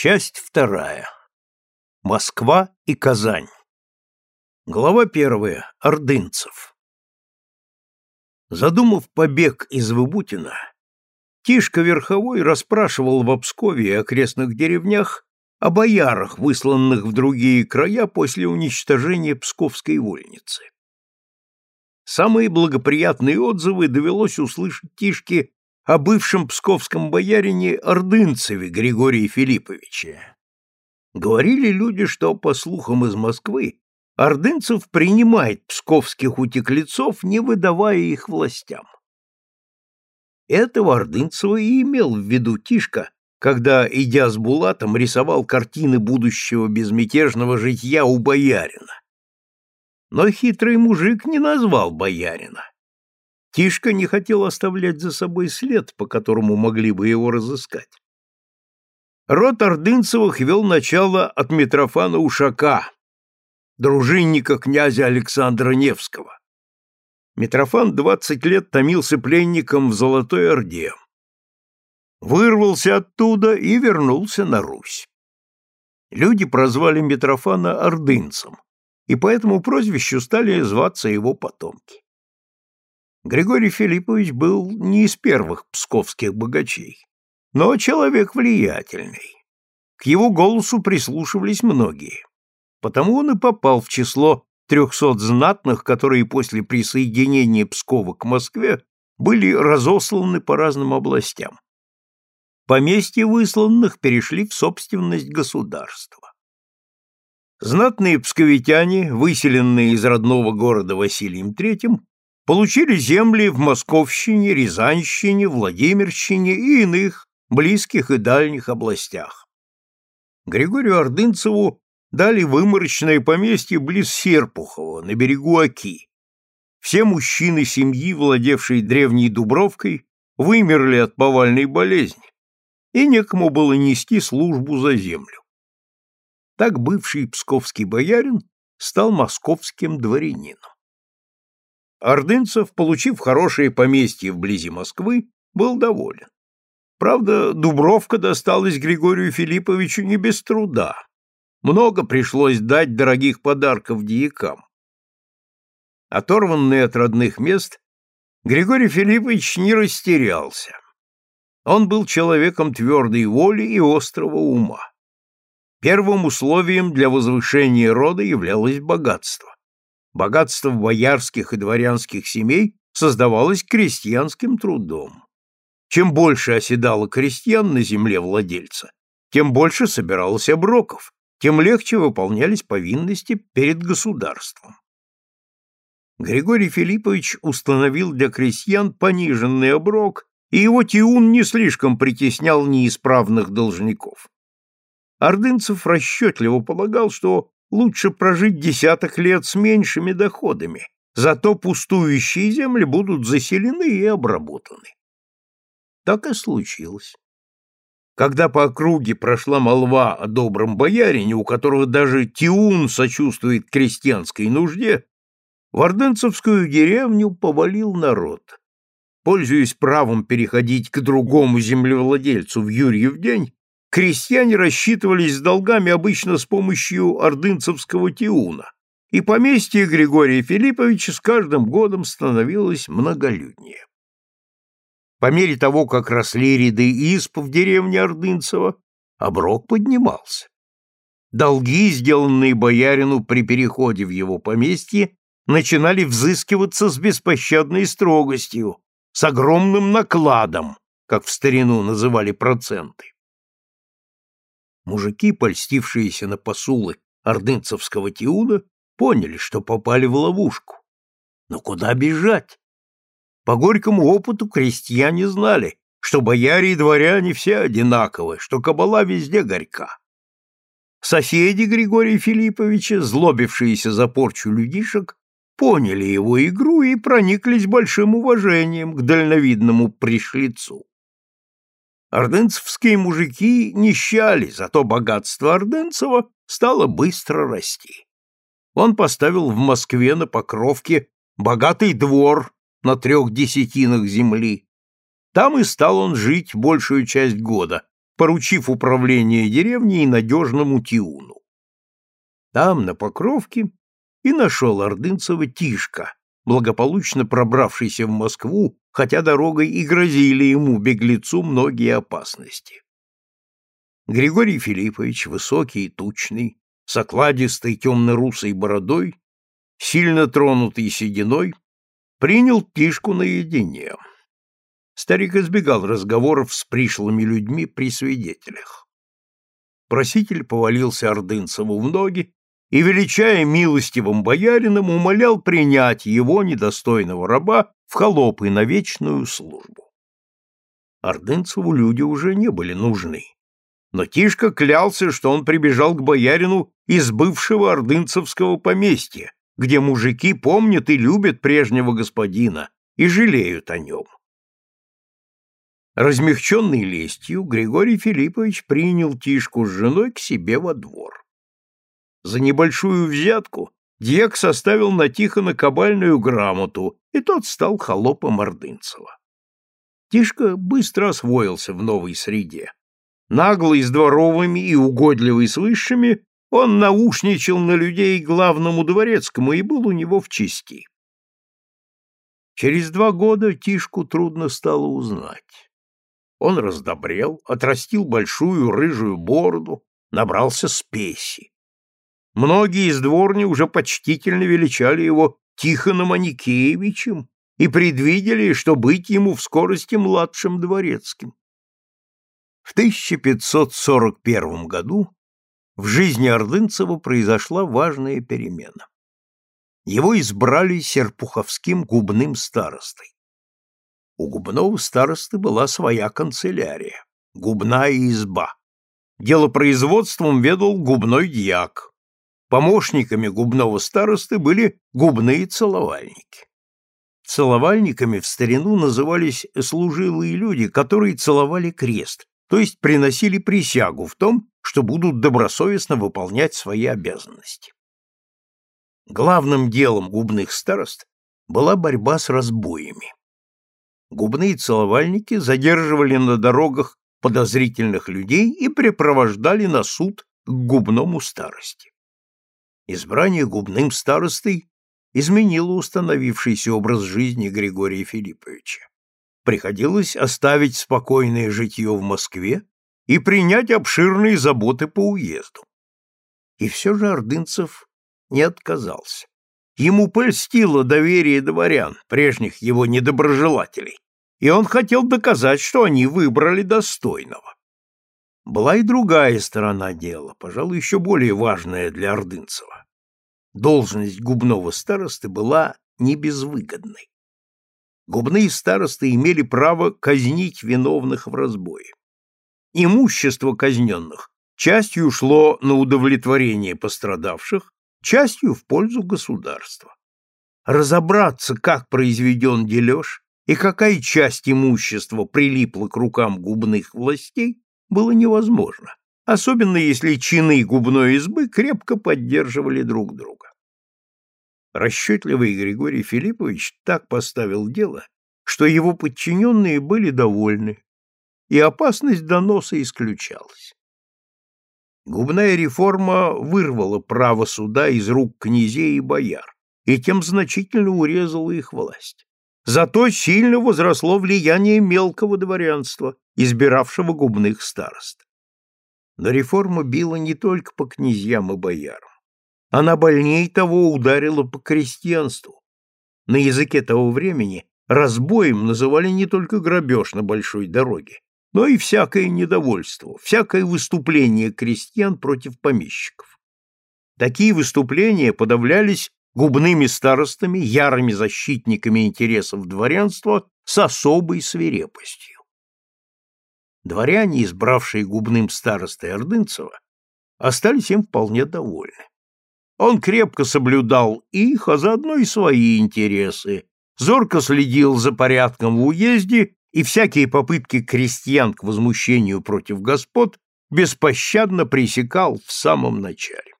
Часть вторая. Москва и Казань. Глава первая. Ордынцев. Задумав побег из Выбутина, Тишка Верховой расспрашивал в Обскове и окрестных деревнях о боярах, высланных в другие края после уничтожения Псковской вольницы. Самые благоприятные отзывы довелось услышать Тишке о бывшем псковском боярине Ордынцеве Григории Филипповиче. Говорили люди, что, по слухам из Москвы, Ордынцев принимает псковских утеклецов, не выдавая их властям. Этого Ордынцева и имел в виду Тишка, когда, идя с Булатом, рисовал картины будущего безмятежного житья у боярина. Но хитрый мужик не назвал боярина. Тишка не хотел оставлять за собой след, по которому могли бы его разыскать. Род Ордынцевых вел начало от Митрофана Ушака, дружинника князя Александра Невского. Митрофан двадцать лет томился пленником в Золотой Орде. Вырвался оттуда и вернулся на Русь. Люди прозвали Митрофана Ордынцем, и по этому прозвищу стали зваться его потомки. Григорий Филиппович был не из первых псковских богачей, но человек влиятельный. К его голосу прислушивались многие. Потому он и попал в число трехсот знатных, которые после присоединения Пскова к Москве были разосланы по разным областям. Поместья высланных перешли в собственность государства. Знатные псковитяне, выселенные из родного города Василием III, получили земли в Московщине, Рязанщине, Владимирщине и иных близких и дальних областях. Григорию Ордынцеву дали выморочное поместье близ Серпухова, на берегу Оки. Все мужчины семьи, владевшие древней Дубровкой, вымерли от повальной болезни, и некому было нести службу за землю. Так бывший псковский боярин стал московским дворянином. Ордынцев, получив хорошее поместье вблизи Москвы, был доволен. Правда, Дубровка досталась Григорию Филипповичу не без труда. Много пришлось дать дорогих подарков дьякам. Оторванный от родных мест, Григорий Филиппович не растерялся. Он был человеком твердой воли и острого ума. Первым условием для возвышения рода являлось богатство богатство боярских и дворянских семей создавалось крестьянским трудом. Чем больше оседало крестьян на земле владельца, тем больше собиралось оброков, тем легче выполнялись повинности перед государством. Григорий Филиппович установил для крестьян пониженный оброк, и его тиун не слишком притеснял неисправных должников. Ордынцев расчетливо полагал, что лучше прожить десяток лет с меньшими доходами, зато пустующие земли будут заселены и обработаны. Так и случилось. Когда по округе прошла молва о добром боярине, у которого даже Тиун сочувствует крестьянской нужде, в Орденцевскую деревню повалил народ. Пользуясь правом переходить к другому землевладельцу в Юрьев день, крестьяне рассчитывались с долгами обычно с помощью ордынцевского тиуна, и поместье Григория Филипповича с каждым годом становилось многолюднее. По мере того, как росли ряды исп в деревне Ордынцево, оброк поднимался. Долги, сделанные боярину при переходе в его поместье, начинали взыскиваться с беспощадной строгостью, с огромным накладом, как в старину называли проценты. Мужики, польстившиеся на посулы ордынцевского тиуна, поняли, что попали в ловушку. Но куда бежать? По горькому опыту крестьяне знали, что бояре и дворяне все одинаковы, что кабала везде горька. Соседи Григория Филипповича, злобившиеся за порчу людишек, поняли его игру и прониклись большим уважением к дальновидному пришлицу. Ордынцевские мужики нищали, зато богатство Ордынцева стало быстро расти. Он поставил в Москве на Покровке богатый двор на трех десятинах земли. Там и стал он жить большую часть года, поручив управление деревней надежному Тиуну. Там, на Покровке, и нашел Ордынцева Тишка, благополучно пробравшийся в Москву, хотя дорогой и грозили ему, беглецу, многие опасности. Григорий Филиппович, высокий и тучный, с окладистой темно-русой бородой, сильно тронутый сединой, принял Тишку наедине. Старик избегал разговоров с пришлыми людьми при свидетелях. Проситель повалился Ордынцеву в ноги и, величая милостивым боярином, умолял принять его, недостойного раба, в холопы на вечную службу. Ордынцеву люди уже не были нужны. Но Тишка клялся, что он прибежал к боярину из бывшего ордынцевского поместья, где мужики помнят и любят прежнего господина и жалеют о нем. Размягченный лестью, Григорий Филиппович принял Тишку с женой к себе во двор. За небольшую взятку Дьяк составил на Тихона кабальную грамоту, и тот стал холопом Ордынцева. Тишка быстро освоился в новой среде. Наглый с дворовыми и угодливый с высшими, он наушничал на людей главному дворецкому и был у него в чести. Через два года Тишку трудно стало узнать. Он раздобрел, отрастил большую рыжую бороду, набрался спеси. Многие из дворни уже почтительно величали его Тихоном Аникеевичем и предвидели, что быть ему в скорости младшим дворецким. В 1541 году в жизни Ордынцева произошла важная перемена. Его избрали серпуховским губным старостой. У губного старосты была своя канцелярия, губная изба. Делопроизводством ведал губной дьяк. Помощниками губного старосты были губные целовальники. Целовальниками в старину назывались служилые люди, которые целовали крест, то есть приносили присягу в том, что будут добросовестно выполнять свои обязанности. Главным делом губных старост была борьба с разбоями. Губные целовальники задерживали на дорогах подозрительных людей и припровождали на суд к губному старости. Избрание губным старостой изменило установившийся образ жизни Григория Филипповича. Приходилось оставить спокойное житье в Москве и принять обширные заботы по уезду. И все же Ордынцев не отказался. Ему польстило доверие дворян, прежних его недоброжелателей, и он хотел доказать, что они выбрали достойного. Была и другая сторона дела, пожалуй, еще более важная для Ордынцева. Должность губного старосты была не безвыгодной. Губные старосты имели право казнить виновных в разбое. Имущество казненных частью шло на удовлетворение пострадавших, частью в пользу государства. Разобраться, как произведен дележ и какая часть имущества прилипла к рукам губных властей, было невозможно, особенно если чины губной избы крепко поддерживали друг друга. Расчетливый Григорий Филиппович так поставил дело, что его подчиненные были довольны, и опасность доноса исключалась. Губная реформа вырвала право суда из рук князей и бояр и тем значительно урезала их власть. Зато сильно возросло влияние мелкого дворянства, избиравшего губных старост. Но реформа била не только по князьям и боярам. Она больней того ударила по крестьянству. На языке того времени разбоем называли не только грабеж на большой дороге, но и всякое недовольство, всякое выступление крестьян против помещиков. Такие выступления подавлялись губными старостами, ярыми защитниками интересов дворянства с особой свирепостью. Дворяне, избравшие губным старостой Ордынцева, остались им вполне довольны. Он крепко соблюдал их, а заодно и свои интересы, зорко следил за порядком в уезде и всякие попытки крестьян к возмущению против господ беспощадно пресекал в самом начале.